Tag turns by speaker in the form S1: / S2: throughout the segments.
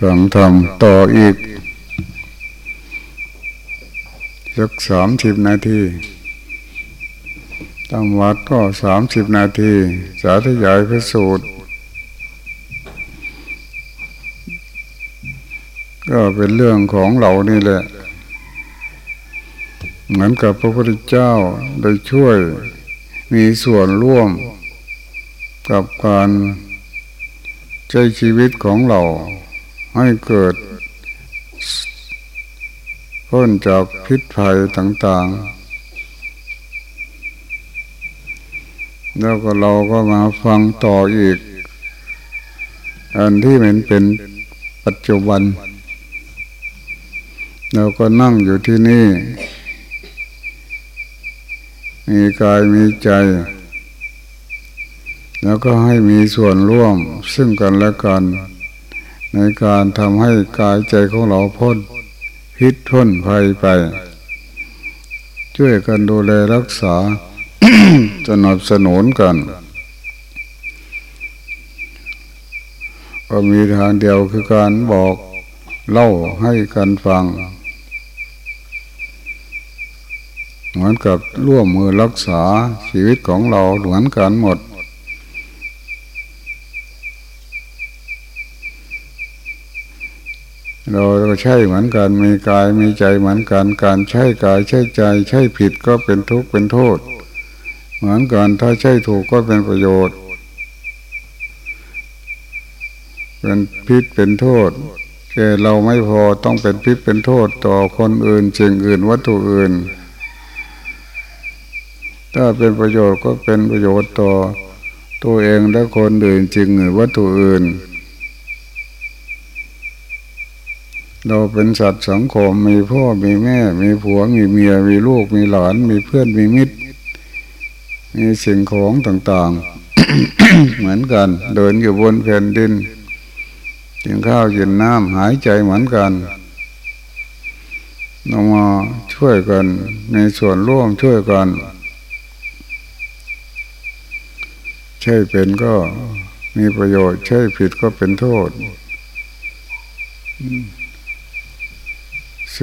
S1: ฟังธรรมต่ออีกสักสามสิบนาทีตามวัดก็สามสิบนาที สาธยายพระสูตร ก็เป็นเรื่องของเรานี่แหละ เหมือนกับพระพุทธเจ้าได้ช่วยมีส่วนร่วมกับการ ใช้ชีวิตของเราให้เกิดพ้นจากพิษภัยต่างๆ แล้วก็เราก็มาฟังต่ออีก อันที่มันเป็นปัจจุบัน เราก็นั่งอยู่ที่นี่ มีกายมีใจ แล้วก็ให้มีส่วนร่วมซึ่งกันและกัน ในการทำให้กายใจของเราพ้นพิษพ้นภัยไป ช่วยกันดูแลรักษาสนับสนุนกัน ก็มีทางเดียวคือการบอกเล่าให้กันฟัง เหมือนกับร่วมมือรักษาชีวิตของเราเหมือนกันหมด เราก็ใช่เหมือนกันมีกายมีใจเหมือนกันการใช้กายใช้ใจใช้ผิดก็เป็นทุกข์เป็นโทษ เหมือนกันถ้าใช้ถูกก็เป็นประโยชน์ เป็นพิษเป็นโทษแค่เราไม่พอต้องเป็นพิษเป็นโทษต่อคนอื่นสิ่งอื่นวัตถุอื่น ถ้าเป็นประโยชน์ก็เป็นประโยชน์ต่อตัวเองและคนอื่นจริงหรือวัตถุอื่น เราเป็นสัตว์สังคมมีพ่อมีแม่ มีผัวมีเมียมีลูกมีหลาน มีเพื่อนมีมิตร มีสิ่งของต่างๆ เหมือนกัน เดินอยู่บนแผ่นดินกินข้าวกินน้ำหายใจเหมือนกันเรามาช่วยกันในส่วนร่วมช่วยกัน ใช่เป็นก็มีประโยชน์ ใช่ผิดก็เป็นโทษ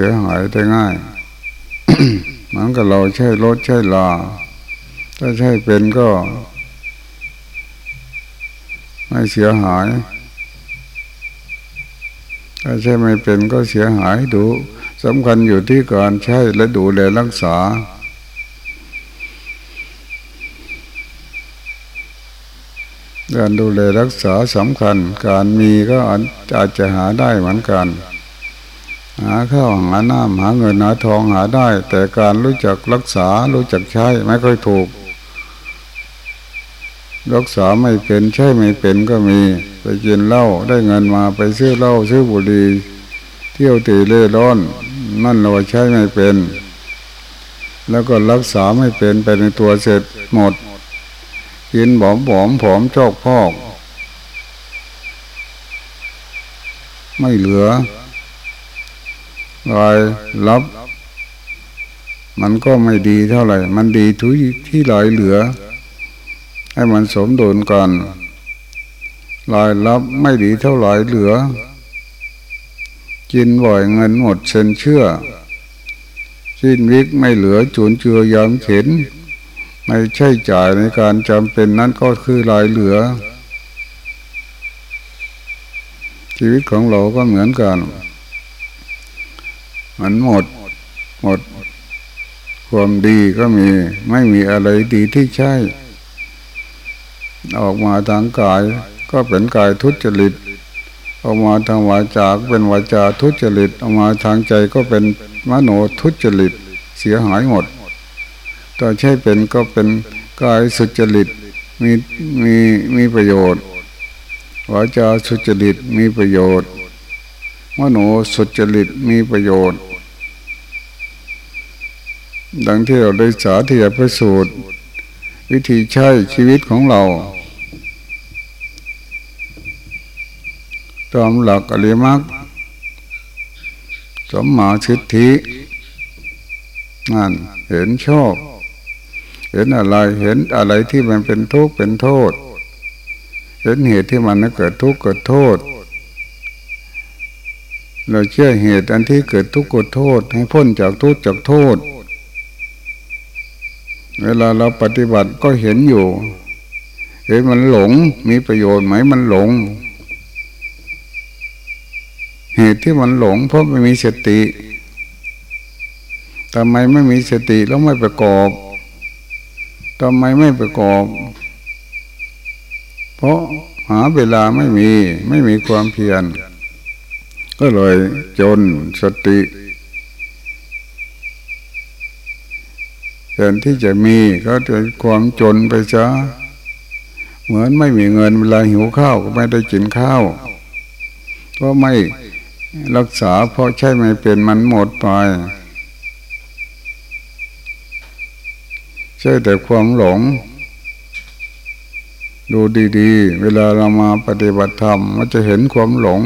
S1: สียหายได้ง่ายเหมือนกับเราใช้รถใช้ลา ถ้าใช้เป็นก็ ไม่เสียหาย ถ้าใช้ไม่เป็นก็เสียหายดูสำคัญอยู่ที่การใช้และดูแลรักษาการดูแลรักษาสำคัญ การมีก็อาจจะหาได้เหมือนกัน หาข้าวหาน้ำหาเงินหาทองหาได้ แต่การรู้จักรักษารู้จักใช้ไม่ค่อยถูก รักษาไม่เป็นใช่ไม่เป็นก็มี ไปกินเหล้าได้เงินมาไปซื้อเหล้าซื้อบุหรี่เที่ยวตีเล่ร่อนนั่นเราใช้ไม่เป็น แล้วก็รักษาไม่เป็นไปในตัวเสร็จหมดกินบอมบอมผอมจอกพอก ไม่เหลือ รายรับ มันก็ไม่ดีเท่าไหร่ มันดีทุยที่ลายเหลือ ให้มันสมดุลกันรายรับไม่ดีเท่าไหร่เหลือ กินบ่อยเงินหมดเส้นเชื่อ สิ้นวิกไม่เหลือจุนเจือยามเข็น ไม่ใช่จ่ายในการจำเป็นนั้นก็คือรายเหลือ ชีวิตของเราก็เหมือนกัน มันหมด หมด ความดีก็มี ไม่มีอะไรดีที่ใช่ ออกมาทางกายก็เป็นกายทุจริต ออกมาทางวาจาเป็นวาจาทุจริต ออกมาทางใจก็เป็นมโนทุจริต เสียหายหมดต่อใช่เป็นก็เป็นกายสุจริตมีมีมีประโยชน์วาจาสุจริตมีประโยชน์มโนสุจริตมีประโยชน์ ดังที่เราได้สาธยายพระสูตร วิธีใช้ชีวิตของเราตามหลักอริมักสมมาชิทธินั่นเห็นชอบ เห็นอะไรเห็นอะไรที่มันเป็นทุกข์เป็นโทษ เห็นเหตุที่มันเกิดทุกข์เกิดโทษ เราเชื่อเหตุอันที่เกิดทุกข์เกิดโทษ ให้พ้นจากทุกข์จากโทษ เวลาเราปฏิบัติก็เห็นอยู่ เห็นมันหลงมีประโยชน์ไหมมันหลง เหตุที่มันหลง เพราะไม่มีสติทำไมไม่มีสติแล้วไม่ประกอบทำไมไม่ประกอบ เพราะหาเวลาไม่มี ไม่มีความเพียร ก็เลยจนสติ แทนที่จะมีก็จะความจนไปซะเหมือนไม่มีเงินเวลาหิวข้าวก็ไม่ได้กินข้าวเพราะไม่รักษาเพราะใช่ไม่เป็นมันหมดไปใช่แต่ความหลง ดูดีๆ เวลาเรามาปฏิบัติธรรมมันจะเห็นความหลง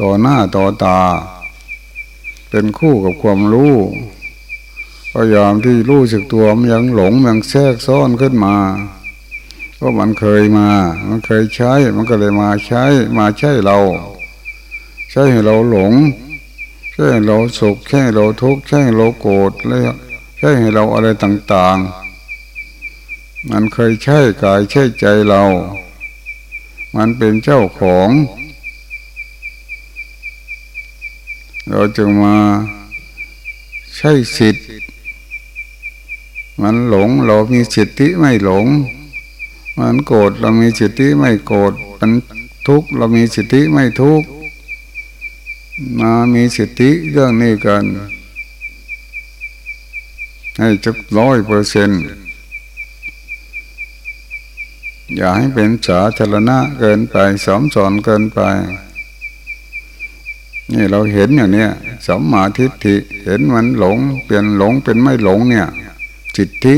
S1: ต่อหน้าต่อตา เป็นคู่กับความรู้ พยายามที่รู้สึกตัวมันยังหลงยังแทรกซ้อนขึ้นมาเพราะมันเคยมา มันเคยใช้ มันก็เลยมาใช้ มาใช้เรา ใช่ให้เราหลง ใช่ให้เราสุขใช่ให้เราทุกข์ใช่ให้เราโกรธเลยใช่ให้เราอะไรต่างๆ มันเคยใช่กายใช่ใจเรา มันเป็นเจ้าของ เราจึงมาใช่สิทธิ์ มันหลงเรามีสิทธิไม่หลง มันโกรธเรามีสิทธิไม่โกรธมันทุกข์เรามีสิทธิไม่ทุกข์มามีสิทธิเรื่องนี้กัน ให้จักร้อยเปอร์เซนอย่าให้เป็นสาธารณะเกินไปสอมสอนเกินไป นี่เราเห็นอย่างเนี้ยสมมาทิฏฐิเห็นมันหลง เปลี่ยนหลงเป็นไม่หลงเนี่ย จิตทิ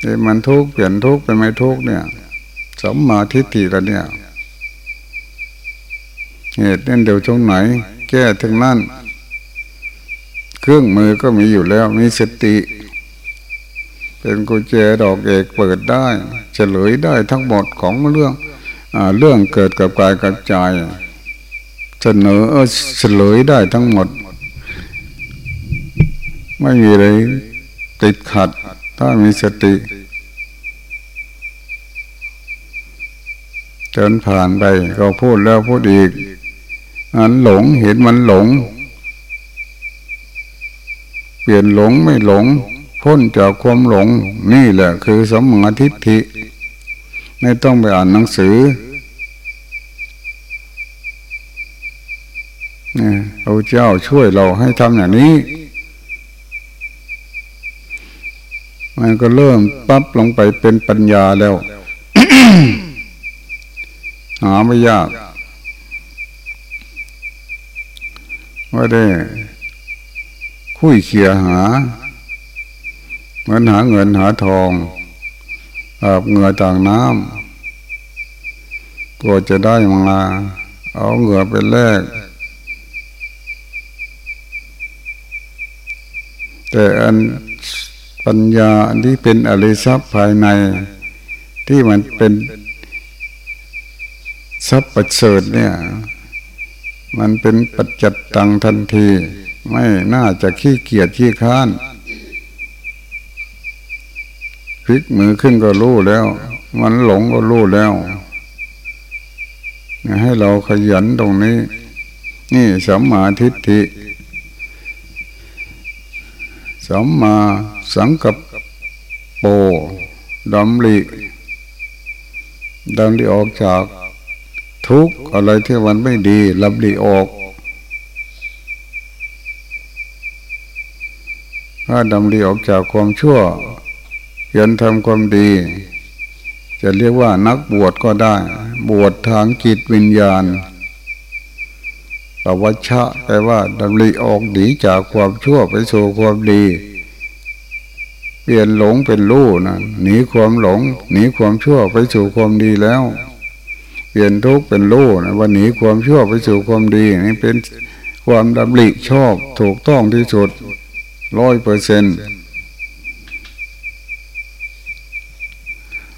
S1: ที่มันทุกข์เปลี่ยนทุกข์เป็นไม่ทุกข์เนี่ยสมมาทิฏฐิแล้วเนี่ย เหตุนั่นเดี๋ยวตรงไหน แก้ถึงนั่น เครื่องมือก็มีอยู่แล้ว มีสติ เป็นกุญแจดอกเอกเปิดได้เฉลยได้ทั้งหมดของเรื่องอเรื่องเกิดกับกายกับใจเสนอเฉลยได้ทั้งหมด ไม่มีอะไรติดขัด ถ้ามีสติเดินผ่านไปก็พูดแล้วพูดอีกมันหลงเห็นมันหลง เปลี่ยนหลงไม่หลง พ้นจากความหลง นี่แหละคือสมาธิฐิ ไม่ต้องไปอ่านหนังสือเนี่ยพระเจ้าช่วยเราให้ทำอย่างนี้ มันก็เริ่มปั๊บลงไปเป็นปัญญาแล้ว หาไม่ยากว่าได้ คุยเคียหา เหมือนหาเงินหาทองอาบเหงื่อต่างน้ำก็จะได้มาเอาเหงื่อไปแลกแต่อัน ปัญญาอันที่เป็นอริทรัพย์ภายใน ที่มันเป็นทรัพย์ประเสริฐเนี่ย มันเป็นปัจจัตตังทันที ไม่น่าจะขี้เกียจขี้ค้านพลิกมือขึ้นก็รู้แล้ว มันหลงก็รู้แล้ว ให้เราขยันตรงนี้ นี่สัมมาทิฏฐิ สัมมาสังกับโปดำริดำริออกจากทุกอะไรที่มันไม่ดีลำริออก ถ้าดำรีออกจากความชั่วยันทำความดี จะเรียกว่านักบวชก็ได้ บวชทางจิตวิญญาณ ปวัชชะแปลว่าดำรีออกหนีจากความชั่วไปสู่ความดี เปลี่ยนหลงเป็นรู้นะหนีความหลง หนีความชั่วไปสู่ความดีแล้ว เปลี่ยนทุกข์เป็นรู้นะว่าหนีความชั่วไปสู่ความดีนี่เป็นความดำริชอบถูกต้องที่สุดร้อยเปอร์เซน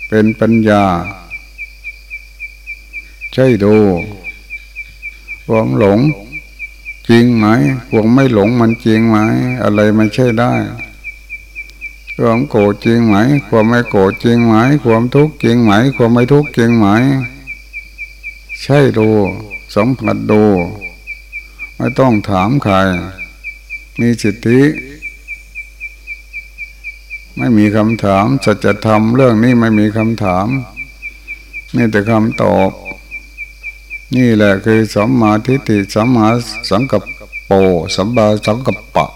S1: เป็นปัญญา ใช่ดู ความหลง จริงไหมความไม่หลงมันจริงไหมอะไรมันใช่ได้ความโกรธจริงไหม ความไม่โกรธจริงไหม ความทุกข์จริงไหม ความไม่ทุกข์จริงไหม ใช่ดูสัมผัสดู ไม่ต้องถามใคร มีสิทธิ ไม่มีคำถามสัจธรรมเรื่องนี้ไม่มีคำถามมีแต่คำตอบ นี่แหละคือสัมมาทิฏฐิสัมมาสังกัปโปสัมบาสังกัปปะ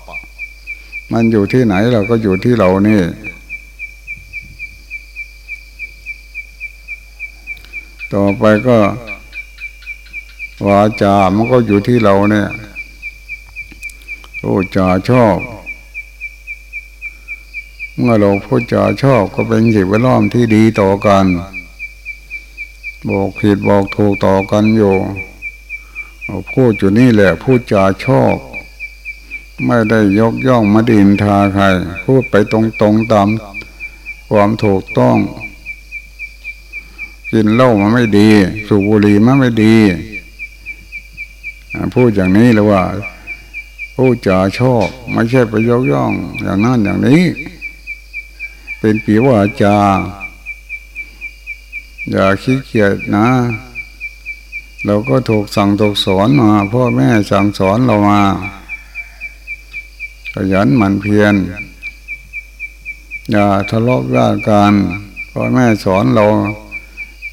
S1: มันอยู่ที่ไหนเราก็อยู่ที่เรานี่ ต่อไปก็วาจา มันก็อยู่ที่เราเนี่ยโอ้จาชอบ เมื่อเราพูดจาชอบก็เป็นสิ่งแวดล้อมที่ดีต่อกัน บอกผิดบอกถูกต่อกันอยู่พูดอยู่นี่แหละพูดจาชอบ ไม่ได้ยกย่องมาดินทาใคร พูดไปตรงๆตามความถูกต้อง กินเหล้ามันไม่ดี สูบบุหรี่มันไม่ดี พูดอย่างนี้เลยว่า พูดจาชอบ ไม่ใช่ไปยกย่อง อย่างนั้นอย่างนี้ เป็นปีว่าจา อย่าขี้เกียจนะ เราก็ถูกสั่งถูกสอนมาพ่อแม่สั่งสอนเรามาขยันหมั่นเพียรอย่าทะเลาะกันกันพ่อแม่สอนเรา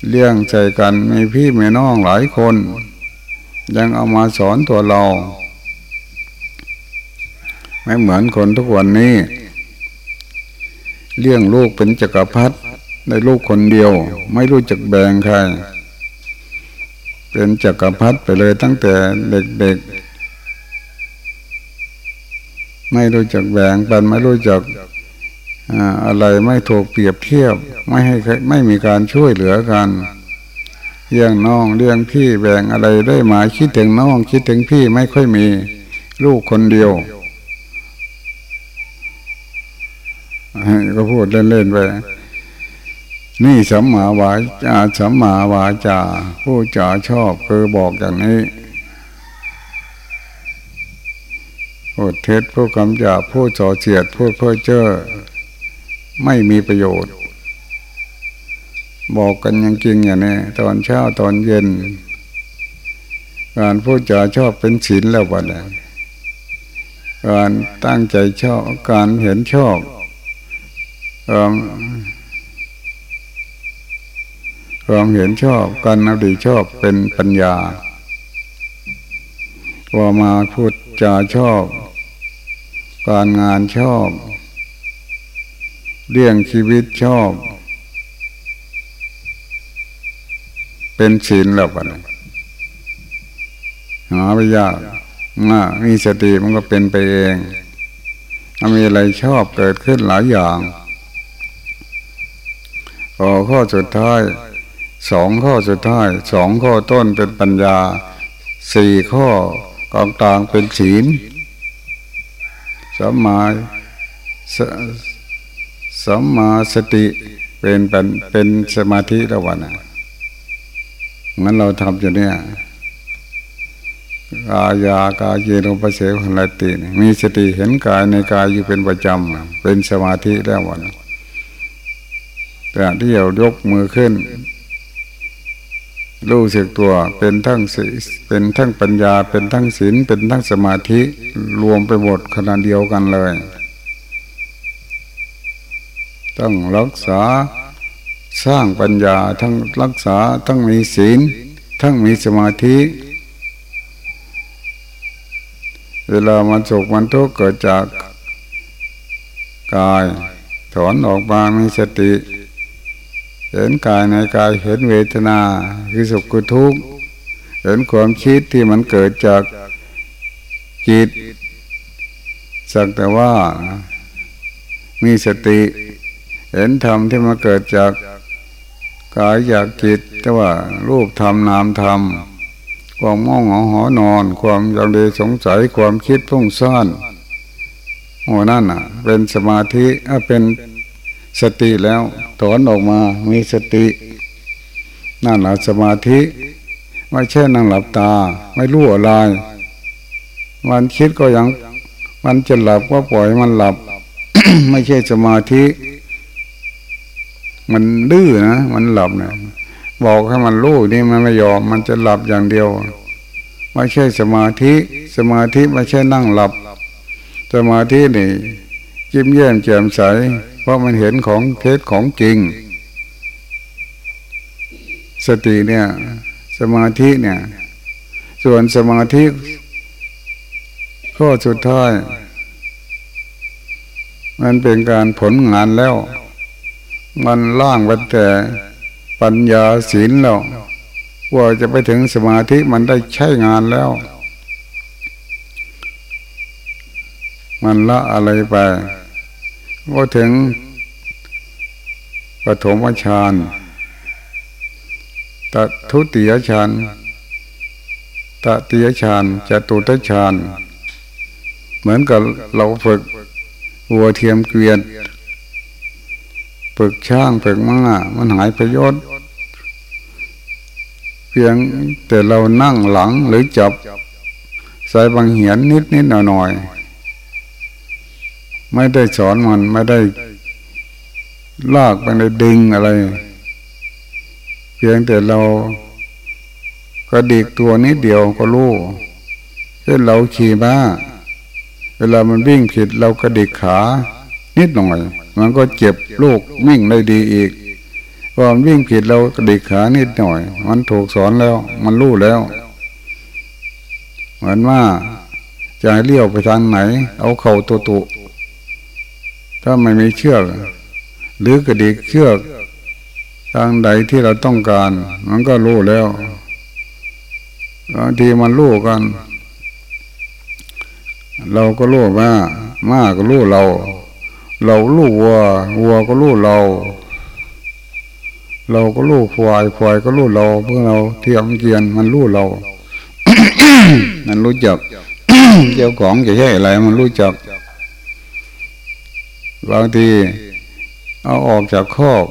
S1: เลี้ยงใจกันมีพี่มีน้องหลายคน ยังเอามาสอนตัวเรา ไม่เหมือนคนทุกวันนี้ เลี้ยงลูกเป็นจักรพรรดิ ในลูกคนเดียว ไม่รู้จักแบ่งใคร เป็นจักรพรรดิไปเลยตั้งแต่เด็กๆ ไม่รู้จักแบ่งปันไม่รู้จักอะไรไม่ถูกเปรียบเทียบ ไม่ให้ไม่มีการช่วยเหลือกันเลี้ยงน้องเลี้ยงพี่แบ่งอะไรได้มาคิดถึงน้องคิดถึงพี่ไม่ค่อยมีลูกคนเดียวก็พูดเล่นๆไป นี่สัมมาวาจาสัมมาวาจาผู้จ่าชอบคือบอกอย่างนี้พูดเท็จพูดคำหยาพูดจ่อเจียดพูดเพ้อเจ้อไม่มีประโยชน์ บอกกันยังจริงอย่างนี้ตอนเช้าตอนเย็น การพูดจาชอบเป็นศีลแล้ววันนี้การตั้งใจชอบการเห็นชอบ ความเห็นชอบการนดีชอบเป็นปัญญาว่ามาพูดจาชอบ การงานชอบ เรื่องชีวิตชอบ เป็นศีลแล้วปะหาไม่ยากง่ามีสติมันก็เป็นไปเองถ้ามีอะไรชอบเกิดขึ้นหลายอย่างพอข้อสุดท้าย สองข้อสุดท้ายสองข้อต้นเป็นปัญญาสี่ข้อกองกลางเป็นศีลสัมมาสัมมาสติเป็นเป็นเป็นสมาธิระวันนะงั้นเราทำอยู่เนี่ยกายากายเยโนปเสหันติ มีสติเห็นกายในกายอยู่เป็นประจำเป็นสมาธิแล้ววันแต่ที่เรายกมือขึ้น รู้สึกตัวเป็นทั้งสีเป็นทั้งปัญญา เป็นทั้งศีลเป็นทั้งสมาธิรวมไปหมดขนาดเดียวกันเลย ต้องรักษาสร้างปัญญาทั้งรักษาทั้งมีศีล ทั้งมีสมาธิ เวลามันสุขมันทุกข์เกิดจากกาย ถอนออกมามีสติ เห็นกายในกายเห็นเวทนาคือสุขคือทุกข์เห็นความคิดที่มันเกิดจากจิต สักแต่ว่ามีสติ เห็นธรรมที่มาเกิดจากกายจากจิตแต่ว่ารูปธรรมนามธรรมความม่องหอนอน ความยังเลสงสัยความคิดพุ่งซ่านโอ้นั่นอะ เป็นสมาธิเป็น สติแล้วถอนออกมามีสตินั่นแหละสมาธิ ไม่ใช่นั่งหลับตา ไม่รู้อะไรมันคิดก็ยัง มันจะหลับก็ปล่อยมันหลับ ไม่ใช่สมาธิ มันดื้อนะมันหลับเนะบอกให้มันรู้นี่มันไม่ยอม มันจะหลับอย่างเดียว ไม่ใช่สมาธิ สมาธิไม่ใช่นั่งหลับ สมาธินี่ยิ้มแย้มแจ่มใส เพราะมันเห็นของเท็จของจริง สติเนี่ย สมาธิเนี่ย ส่วนสมาธิข้อสุดท้าย มันเป็นการผลงานแล้ว มันล่างวันแต่ปัญญาศีลแล้วว่าจะไปถึงสมาธิมันได้ใช้งานแล้ว มันละอะไรไป ว่าถึงปฐมฌานตทุติยฌานตติยฌานจตุตฌานเหมือนกับเราฝึกวัวเทียมเกวียนฝึกช่างฝึกม้ามันหายประโยชน์ เพียงแต่เรานั่งหลังหรือจับใส่บางเหียนนิดนิดหน่อยหน่อย ไม่ได้สอนมันไม่ได้ลากไปในดึงอะไร เพียงแต่เราก็ดีกตัวนิดเดียวก็รู้เช่นเราขี่ม้าเวลามันวิ่งผิดเรากระดิกขา นิดหน่อย มันก็เจ็บลูกวิ่งได้ดีอีกพอมันวิ่งผิดเรากระดิกขานิดหน่อย มันถูกสอนแล้ว มันรู้แล้ว เหมือนว่าจะให้เลี้ยวไปทางไหน เอาเข่าตัวตุ ถ้าไม่มีเชือก หรือกระดิกเชือกทางใดที่เราต้องการ มันก็รู้แล้วบางทีมันรู้กัน เราก็รู้ว่ามาก็รู้เรา เรารู้วัววัวก็รู้เรา เราก็รู้ควายควายก็รู้เรา เพื่อเราเทียมเกียนมันรู้เรา มันรู้จักเจ้าของจะใช่อะไรมันรู้จัก บางทีเอาออกจากคอก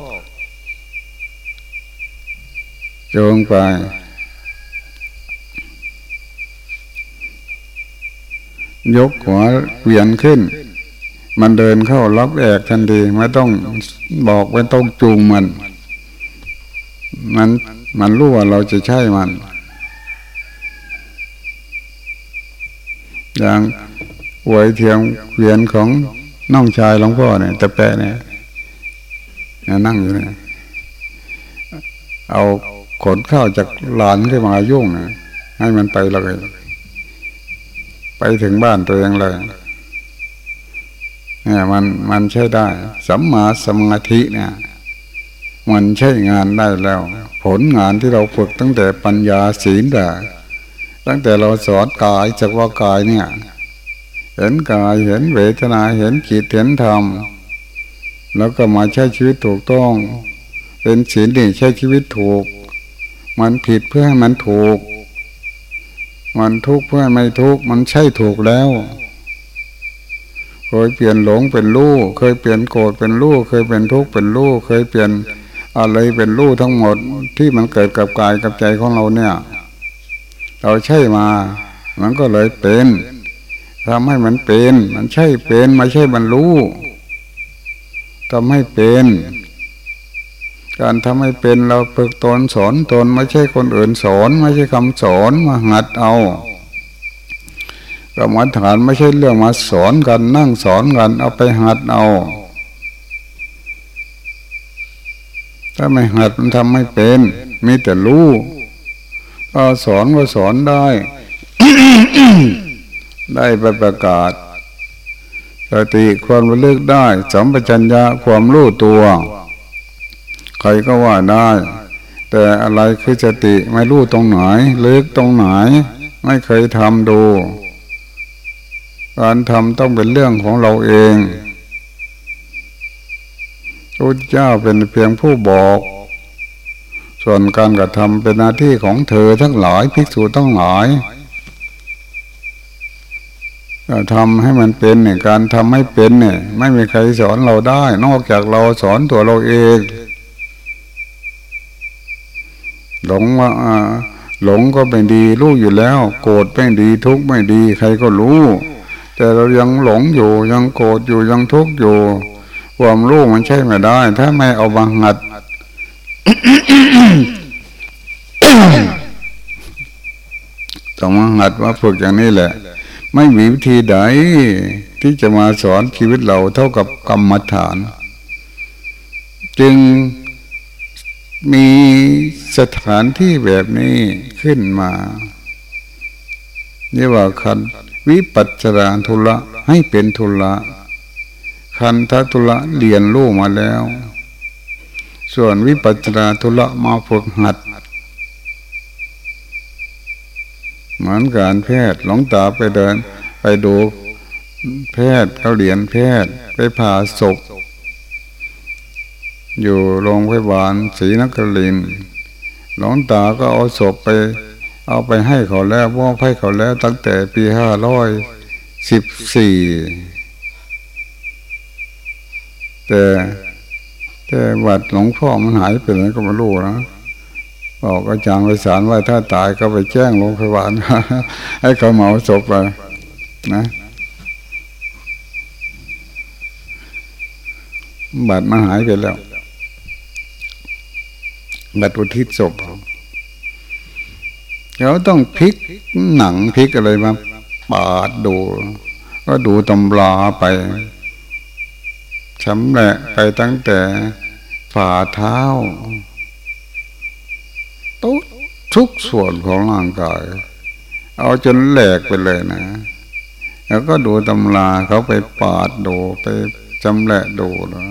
S1: จงไป ยกหัวเวียนขึ้น มันเดินเข้ารับแอกทันทีไม่ต้องบอกไม่ต้องจูงมัน มันมันรู้ว่าเราจะใช่มัน อย่างหวยเทียมเวียนของ น้องชายหลวงพ่อเนี่ยตะแปะเนี่ยนั่งอยู่เนี่ยเอาขนข้าวจากหลานขึ้นมายุ่งนะให้มันไปเลย ไปถึงบ้านตัวเองเลยเนี่ยมันมันใช้ได้สัมมาสมาธิเนี่ย มันใช้งานได้แล้ว ผลงานที่เราฝึกตั้งแต่ปัญญาศีลแต่ตั้งแต่เราสอนกายจากว่ากายเนี่ย เห็นกายเห็นเวทนาเห็นจิตเห็นธรรม แล้วก็มาใช้ชีวิตถูกต้อง เป็นศีลนี่ใช้ชีวิตถูก มันผิดเพื่อให้มันถูก มันทุกข์เพื่อไม่ทุกข์มันใช่ถูกแล้วเคยเปลี่ยนหลงเป็นรู้เคยเปลี่ยนโกรธเป็นรู้เคยเป็นทุกข์เป็นรู้เคยเปลี่ยนอะไรเป็นรู้ทั้งหมดที่มันเกิดกับกายกับใจของเราเนี่ย เราใช่มา มันก็เลยเป็น ทำให้มันเป็น มันใช่เป็นไม่ใช่มันรู้ทำให้เป็น การทำให้เป็นเราฝึกตนสอนตนไม่ใช่คนอื่นสอน ไม่ใช่คำสอนมาหัดเอากรรมฐานไม่ใช่เรื่องมาสอนกันนั่งสอนกันเอาไปหัดเอา ถ้าไม่หัดมันทำไม่เป็น มีแต่รู้ก็สอนก็สอนได้ ได้ไปประกาศ สติความระลึกได้สัมปชัญญะความรู้ตัว ใครก็ว่าได้ แต่อะไรคือสติไม่รู้ตรงไหนเลึกตรงไหน ไม่เคยทำดู การทำต้องเป็นเรื่องของเราเองพระเจ้าเป็นเพียงผู้บอก ส่วนการกระทำเป็นหน้าที่ของเธอทั้งหลายภิกษุทั้งหลาย ทำให้มันเป็นเนี่ยการทำให้เป็นเนี่ย ไม่มีใครสอนเราได้ นอกจากเราสอนตัวเราเองหลงว่าหลงก็ไม่ดีรู้อยู่แล้ว โกรธไม่ดีทุกข์ไม่ดี ใครก็รู้ แต่เรายังหลงอยู่ยังโกรธอยู่ยังทุกข์อยู่ ความรู้มันใช่ไม่ได้ ถ้าไม่เอาบังหัดต้องมาหัดว่าฝึกอย่างนี้แหละ ไม่มีวิธีใดที่จะมาสอนชีวิตเราเท่ากับกรรมฐาน จึงมีสถานที่แบบนี้ขึ้นมาเรียกว่าคันวิปัสสนาทุละให้เป็นทุละคันทัทุละเรียนรู้มาแล้ว ส่วนวิปัสสนาทุละมาฝึกหัด เหมือนการแพทย์หลงตาไปเดิน ไปดูแพทย์เขาเรียนแพทย์ไปผ่าศพ อยู่โรงพยาบาลศรีนครินหลวงตาก็เอาศพไป เอาไปให้เขาแล้วมอบให้เขาแล้วตั้งแต่ปีห้าร้อยสิบสี่แต่แต่วัดหลวงพ่อมันหายไปไหนก็ไม่รู้นะ บอกอาจารย์ไปสารว่าถ้าตายก็ไปแจ้งโรงพยาบาลให้เขาเหมาศพไปนะบัตรมันหายไปแล้ว บัตรอุทิศศพเขาต้องพลิกหนังพลิกอะไรมาปาดดู ก็ดูตำราไปชำแหละไปตั้งแต่ฝ่าเท้า ตุทุกส่วนของร่างกาย เอาจนแหลกไปเลยนะ แล้วก็ดูตำราเขาไปปาดดูไปจำแหละดูนะ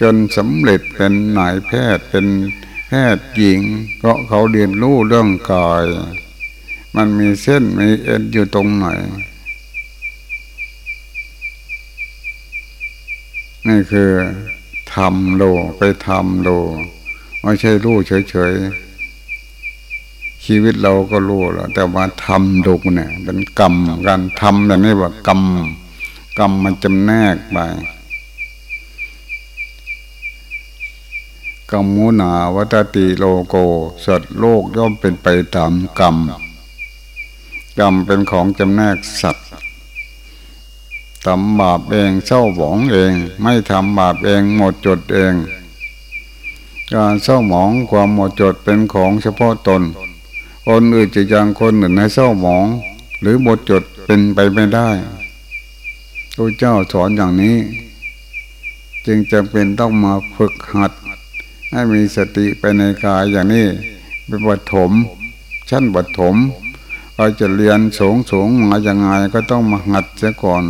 S1: จนสำเร็จเป็นนายแพทย์เป็นแพทย์หญิงเพราะเขาเรียนรู้เรื่องกาย มันมีเส้นมีเอ็นอยู่ตรงไหนนี่คือทำโลไปทำโลไม่ใช่รู้เฉยๆ ชีวิตเราก็รู้แล้วแต่ว่าทำดูเนี่ยเป็นกรรมการทำอย่างนี้ว่ากรรมกรรมมันจำแนกไปกรรมุนาวัตติโลโก สัตว์โลกย่อมเป็นไปตามกรรมกรรมเป็นของจำแนกสัตว์ทำบาปเองเศร้าหมองเอง ไม่ทำบาปเองหมดจดเอง การเศร้าหมองความหมดจดเป็นของเฉพาะตน คนอื่นจะยังคนอื่นให้เศร้าหมอง หรือหมดจดเป็นไปไม่ได้พระเจ้าสอนอย่างนี้ จึงจำเป็นต้องมาฝึกหัด ให้มีสติไปในกายอย่างนี้เป็นบทถมชั้นบทถมเราจะเรียนสูงสูงมาอย่างไงก็ต้องมาหัดเสียก่อน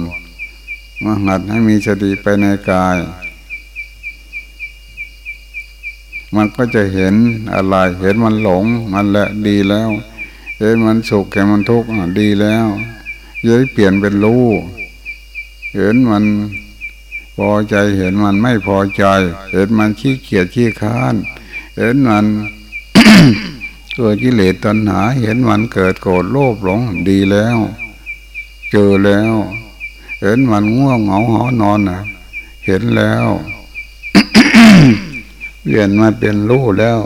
S1: มาหัดให้มีสติไปในกาย มันก็จะเห็นอะไรเห็นมันหลงมันแหละดีแล้วเห็นมันสุขเห็นมันทุกข์ดีแล้วย้ยเปลี่ยนเป็นรู้เห็นมันพอใจเห็นมันไม่พอใจ เห็นมันขี้เกียจขี้ค้าน เห็นมันเกิดกิเลสตัณหา เห็นมันเกิดโกรธโลภหลงดีแล้ว เจอแล้ว เห็นมันง่วงเหงาหอนอนนะเห็นแล้ว เปลี่ยนมาเป็นรู้แล้ว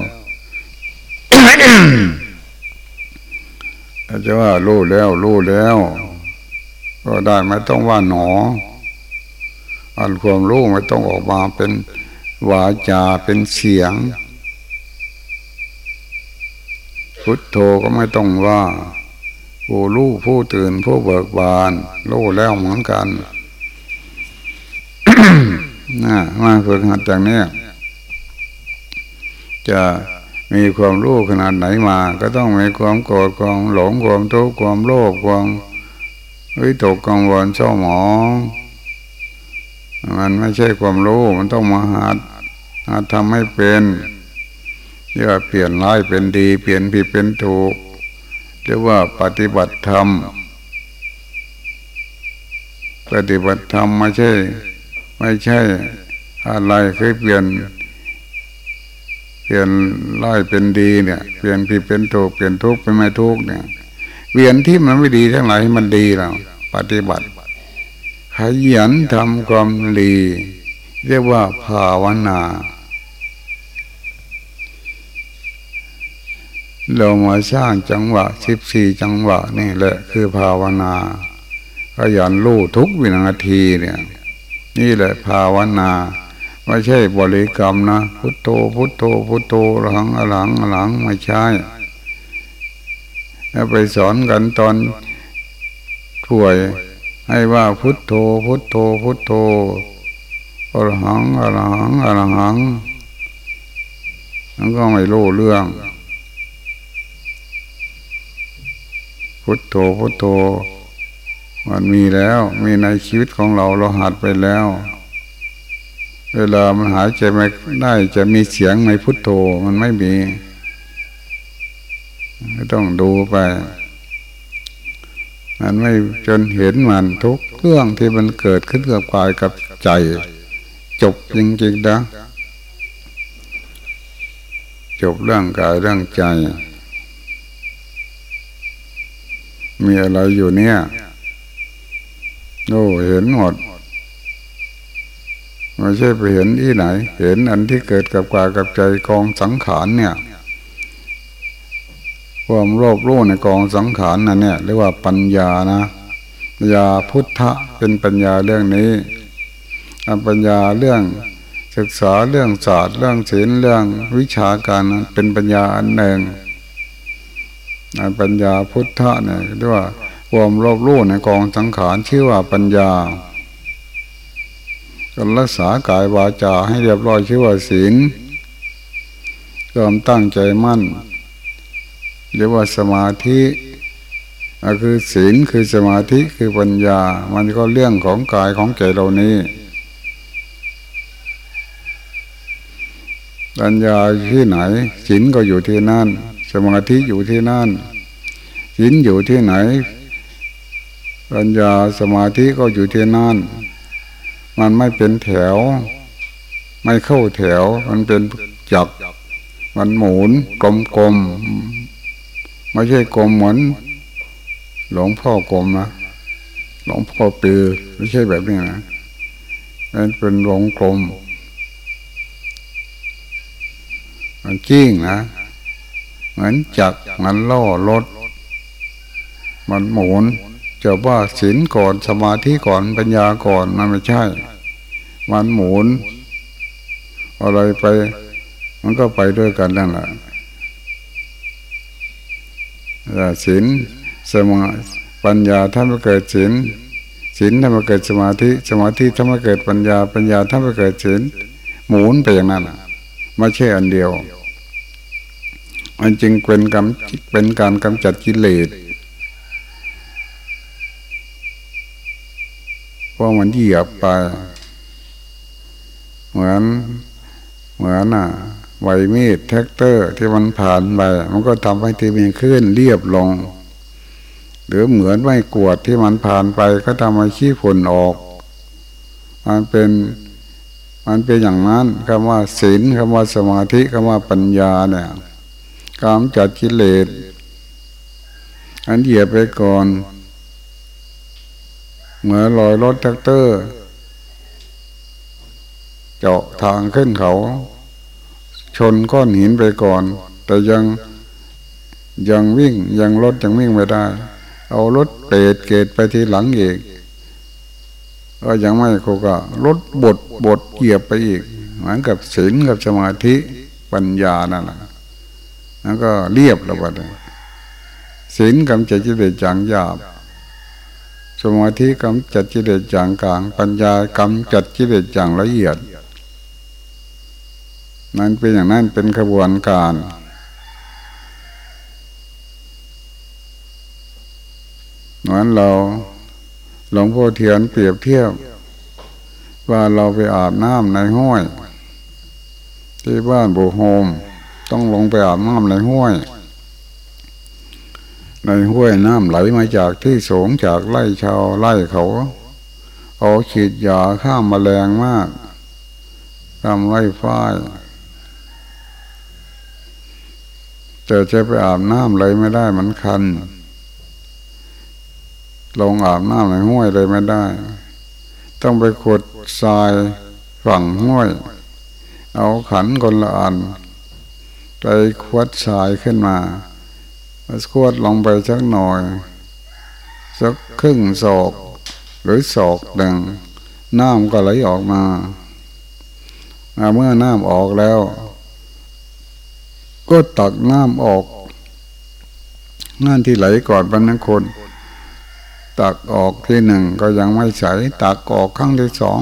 S1: จะว่ารู้แล้วรู้แล้ว ก็ได้ไม่ต้องว่าหนอ อันความรู้ไม่ต้องออกมาเป็นวาจาเป็นเสียง พุทโธก็ไม่ต้องว่าผู้รู้ผู้ตื่นผู้เบิกบานรู้แล้วเหมือนกันนะมาฝึกหัดจากนี้ จะมีความรู้ขนาดไหนมา ก็ต้องมีความโกรธความหลงความทุกข์ความโลภความวิตกกังวลเศร้าหมองมันไม่ใช่ความรู้มันต้องมาหาหาทำให้เป็นเรียกว่าเปลี่ยนร้ายเป็นดี เปลี่ยนผิดเป็นถูกเรียกว่าปฏิบัติธรรม ปฏิบัติธรรมไม่ใช่ ไม่ใช่อะไรเคือเปลี่ยน เปลี่ยนร้ายเป็นดีเนี่ย เปลี่ยนผิดเป็นถูก เปลี่ยนทุกข์เป็นไม่ทุกข์เนี่ยเปลี่ยนที่มันไม่ดีทั้งหลายให้มันดีแล้วปฏิบัติ ขยันทำความดี เรียกว่าภาวนาเรามาสร้างจังหวะสิบสี่จังหวะนี่แหละคือภาวนาขยันรู้ทุกวินาทีเนี่ย นี่แหละภาวนา ไม่ใช่บริกรรมนะ พุทโธพุทโธพุทโธหลังหลังหลังไม่ใช่ไปสอนกันตอนถ่วย ให้ว่าพุทโธพุทโธพุทโธอรหังอรหังอรหังมันก็ไม่รู้เรื่อง พุทโธพุทโธมันมีแล้ว มีในชีวิตของเราเราหัดไปแล้ว เวลามันหายใจไม่ได้จะมีเสียงในพุทโธมันไม่มีต้องดูไป มันไม่จนเห็นมันทุกเรื่องที่มันเกิดขึ้นกับกายกับใจ จบจริงๆนะจบเรื่องกายเรื่องใจ มีอะไรอยู่เนี่ย โอ้เห็นหมด ไม่ใช่ไปเห็นที่ไหน เห็นอันที่เกิดกับกายกับใจกองสังขารเนี่ย ความโลภรู้ในกองสังขารนั่นเนี่ยเรียกว่าปัญญานะปัญญาพุทธะเป็นปัญญาเรื่องนี้ปัญญาเรื่องศึกษาเรื่องศาสตร์เรื่องศิลเรื่องวิชาการเป็นปัญญาอันหนึ่งปัญญาพุทธะเนี่ยเรียกว่าความรอบรู้ในกองสังขารชื่อว่าปัญญา การรักษากายวาจาให้เรียบร้อยชื่อว่าศีลความตั้งใจมั่นเรียกว่าสมาธิคือศีลคือสมาธิคือปัญญา มันก็เรื่องของกายของใจเรานี้ปัญญาที่ไหนศีลก็อยู่ที่นั่น สมาธิอยู่ที่นั่นศีลอยู่ที่ไหน ปัญญาสมาธิก็อยู่ที่นั่น มันไม่เป็นแถว ไม่เข้าแถว มันเป็นจักมันหมุนกลมๆไม่ใช่กลมเหมือน หลวงพ่อกลมนะหลวงพ่อปือไม่ใช่แบบนี้นะมันเป็นวงกลม มันกิ้งนะเหมือนจักมันล่อรถมันหมุน จะว่าศีลก่อนสมาธิก่อนปัญญาก่อนมันไม่ใช่ มันหมุน อะไรไป มันก็ไปด้วยกันนั่นแหละศีลสมาปัญญาถ้าไม่เกิดศีลศีลถ้าไม่เกิดสมาธิสมาธิถ้าไม่เกิดปัญญา ปัญญาถ้าไม่เกิดศีลหมุนไปอย่างนั้นไม่ใช่อันเดียวมันจึงเป็นกำเป็นการกำจัดกิเลส เพราะมันเหยียบไป เหมือนเหมือนอะไวมีดแท็กเตอร์ ที่มันผ่านไป มันก็ทำให้ทีมีขึ้นเรียบลง หรือเหมือนไม่กวดที่มันผ่านไป ก็ทำให้ขี้ฝุ่นออก มันเป็นมันเป็นอย่างนั้นคำว่าศีลคำว่าสมาธิคำว่าปัญญาเนี่ยกามจัดกิเลสอันเหยียบไปก่อน เหมือนลอยรถแทรกเตอร์ เจาะทางขึ้นเขา ชนก้อนหินไปก่อน แต่ยังยังวิ่งยังรถยังวิ่งไม่ได้ เอารถเปรตเกตไปทีหลังอีกก็ยังไม่โคกะรถบดบดเหยียบไปอีก เหมือนกับศีลกับสมาธิปัญญานั่นแหละแล้วก็เรียบแล้วบัดศีลกำจัดจิตเดจางหยาบ สมาธิกำจัดจิตเดจางกลาง ปัญญากำจัดจิตเดจางละเอียด นั่นเป็นอย่างนั้นเป็นขบวนการ เหมือนเราหลวงพ่อเทียนเปรียบเทียบ ว่าเราไปอาบน้ำในห้วย ที่บ้านบุโฮมต้องลงไปอาบน้ำในห้วย ในห้วยน้ำไหลมาจากที่สูงจากไร่ชาวไร่เขา เอาฉีดยาข้ามมาแมลงมากทำไร่ฝ้ายแต่จะไปอาบน้ำเลยไม่ได้มันคัน ลงอาบน้ำในห้วยเลยไม่ได้ ต้องไปขุดทรายฝั่งห้วย เอาขันคนละอันไปควัดสายขึ้นมา ขวดลงไปสักหน่อย สักครึ่งศอกหรือศอกหนึ่งน้ำก็ไหลออกมาเมื่อน้ำออกแล้ว ก็ตักน้ำออกงานที่ไหลก่อนบรรณคน ตักออกที่หนึ่งก็ยังไม่ใสตักออกครั้งที่สอง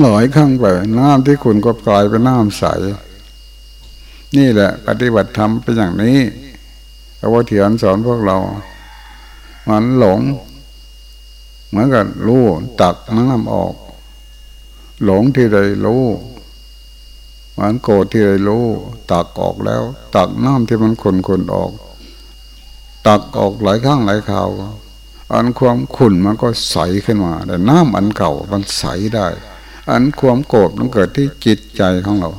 S1: หลายครั้งไปน้ำที่คุณก็กลายเป็นน้ำใส นี่แหละ ปฏิบัติธรรมเป็นอย่างนี้พระวเถียนสอนพวกเรา มันหลง เหมือนกับรู้ตักน้ำออก หลงที่ใดรู้มันโกรธที่ใดรู้ ตักออกแล้ว ตักน้ำที่มันขุนขุนออก ตักออกหลายครั้งหลายคราวอันความขุ่นมันก็ใสขึ้นมา แต่น้ำอันเก่ามันใสได้ อันความโกรธมันเกิดที่จิตใจของเรา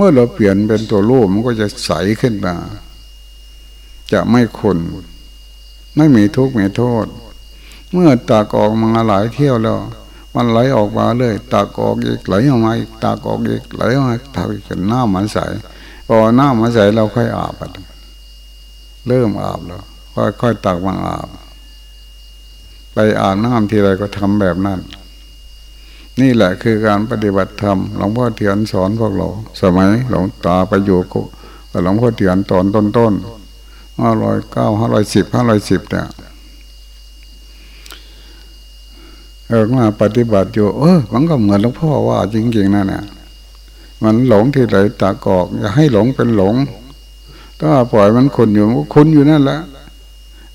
S1: เมื่อเราเปลี่ยนเป็นตัวรูปมันก็จะใสขึ้นมา จะไม่ขุนไม่มีทุกข์มีโทษ เมื่อตากออกมาหลายเที่ยวแล้ว มันไหลออกมาเลยตากออกอีกไหลออกมาอีกตากออกอีกไหลออกมาถักจนหน้ามันใสพอหน้ามันใสเราค่อยอาบเริ่มอาบแล้วค่อยๆตักมาอาบไปอาบน้ำทีไรก็ทำแบบนั้น นี่แหละคือการปฏิบัติธรรมหลวงพ่อเทียนสอนพวกเราสมัยหลวงตาไปอยู่กับหลวงพ่อเทียนตอนต้นๆห้าร้อยเก้าห้าร้อยสิบห้าร้อยสิบเนี่ยเออมาปฏิบัติอยู่ เออมันก็เหมือนหลวงพ่อว่าจริงๆนั่นเนี่ยมันหลงที่ไหนตากอก อย่าให้หลงเป็นหลง ถ้าปล่อยมันคนอยู่ก็คนอยู่นั่นแหละ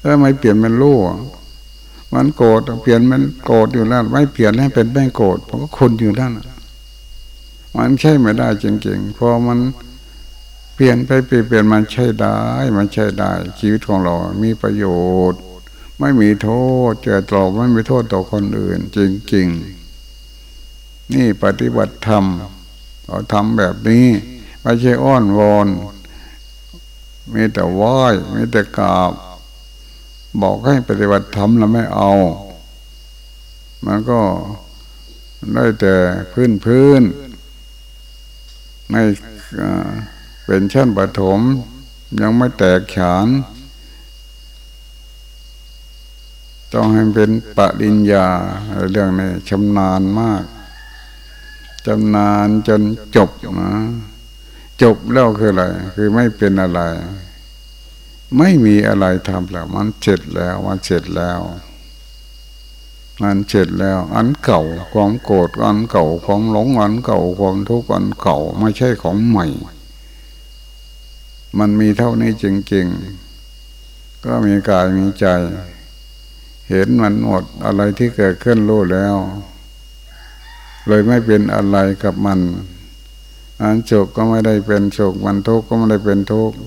S1: ถ้าไม่เปลี่ยนเป็นรู้ มันโกรธเปลี่ยนมันโกรธอยู่นั่นไม่เปลี่ยนให้เป็นไม่โกรธมันก็คนอยู่นั่นมันใช่ไม่ได้จริงๆพอมันเปลี่ยนไปเปลี่ยนมันใช่ได้ มันใช่ได้ ชีวิตของเรามีประโยชน์ ไม่มีโทษเจอตอบไม่มีโทษต่อคนอื่น จริงๆ นี่ปฏิบัติธรรมเราทำแบบนี้ไม่ใช่อ้อนวอนมีแต่ไหว้มีแต่กราบ บอกให้ปฏิบัติธรรมแล้วไม่เอา มันก็ได้แต่พื้นพื้นไม่เป็นชั้นปฐมยังไม่แตกฉาน ต้องให้เป็นปริญญาเรื่องนี้ชำนาญมากชำนาญจนจบนะจบแล้วคืออะไร คือไม่เป็นอะไร ไม่มีอะไรทำแล้ว มันเสร็จแล้วมันเสร็จแล้ว มันเสร็จแล้ว อันเก่าความโกรธอันเก่าความหลงอันเก่าความทุกข์อันเก่า ไม่ใช่ของใหม่ มันมีเท่านี้จริงๆ ก็มีกายมีใจ เห็นมันหมดอะไรที่เกิดขึ้นรู้แล้ว เลยไม่เป็นอะไรกับมันอันโศกก็ไม่ได้เป็นโศกมันทุกข์ก็ไม่ได้เป็นทุกข์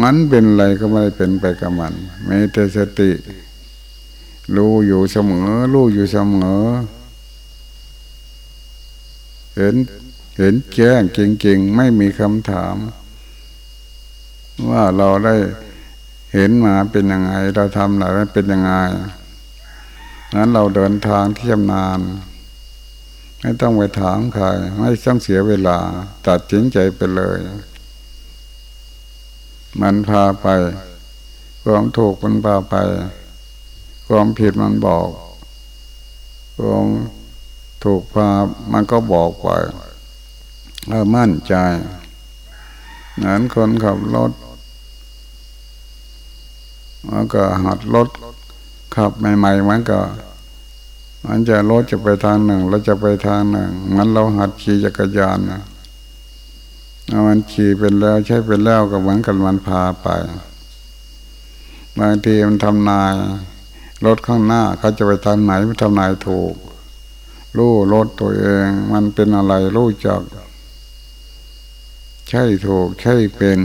S1: มันเป็นอะไรก็ไม่ได้เป็นไปกับมันมีแต่สติ รู้อยู่เสมอ รู้อยู่เสมอ เห็นเห็นแจ้งจริงๆ ไม่มีคำถาม ว่าเราได้เห็นมาเป็นยังไง เราทำอะไรเป็นยังไงนั้นเราเดินทางที่ชำนาญไม่ต้องไปถามใคร ไม่ต้องเสียเวลา ตัดสินใจไปเลย มันพาไป ความถูกมันพาไป ความผิดมันบอก ความถูกพามันก็บอกไปเรามั่นใจนั้นคนขับรถมันก็หัดรถขับใหม่ๆมันก็ มันจะรถจะไปทางหนึ่งเราจะไปทางหนึ่งมันเราหัดขี่จักรยานนะ มันขี่เป็นแล้วใช้เป็นแล้วก็เหมือนกันมันพาไปบางทีมันทำนายรถข้างหน้าเขาจะไปทางไหนมันทำนายถูกรู้รถตัวเอง มันเป็นอะไรรู้จัก ใช่ถูกใช่เป็น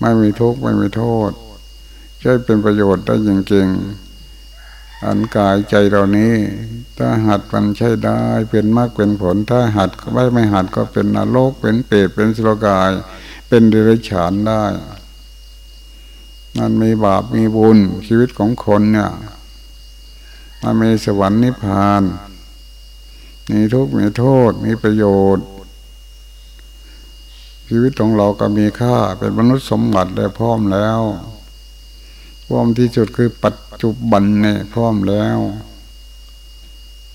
S1: ไม่มีทุกข์ไม่มีโทษ ใช้เป็นประโยชน์ได้จริงๆ อันกายใจเรานี้ ถ้าหัดมันใช้ได้เป็นมากเป็นผล ถ้าหัดไม่ไม่หัดก็เป็นนรกเป็นเปรตเป็นสุรกาย เป็นเดรัจฉานได้มันมีบาปมีบุญชีวิตของคนเนี่ยมันมีสวรรค์นิพพานมีทุกข์มีโทษมีประโยชน์ ชีวิตของเราก็มีค่าเป็นมนุษย์สมบัติได้พร้อมแล้ว ร้อมที่สุดคือปัจจุบันเนี่ยพร้อมแล้ว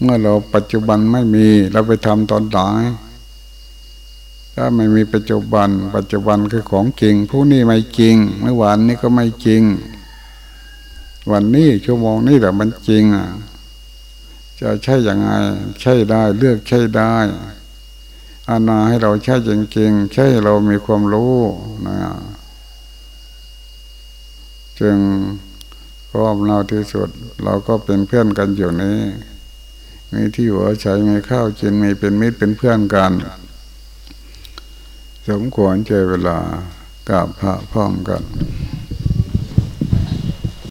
S1: เมื่อเราปัจจุบันไม่มีเราไปทำตอนไหนถ้าไม่มีปัจจุบัน ปัจจุบันคือของจริงผู้นี้ไม่จริง เมื่อวานนี้ก็ไม่จริง วันนี้ชั่วโมงนี้แหละมันจริงอะจะใช่อย่างไง ใช่ได้เลือกใช่ได้อานาให้เราใช่จริงๆ ใช่เรามีความรู้นะ จึงพร้อมเราที่สุด เราก็เป็นเพื่อนกันอยู่นี้ มีที่หัวใจมีข้าวกินมีเป็นมิตรเป็นเพื่อนกัน สมควรใจเวลากับพระพร้อมกัน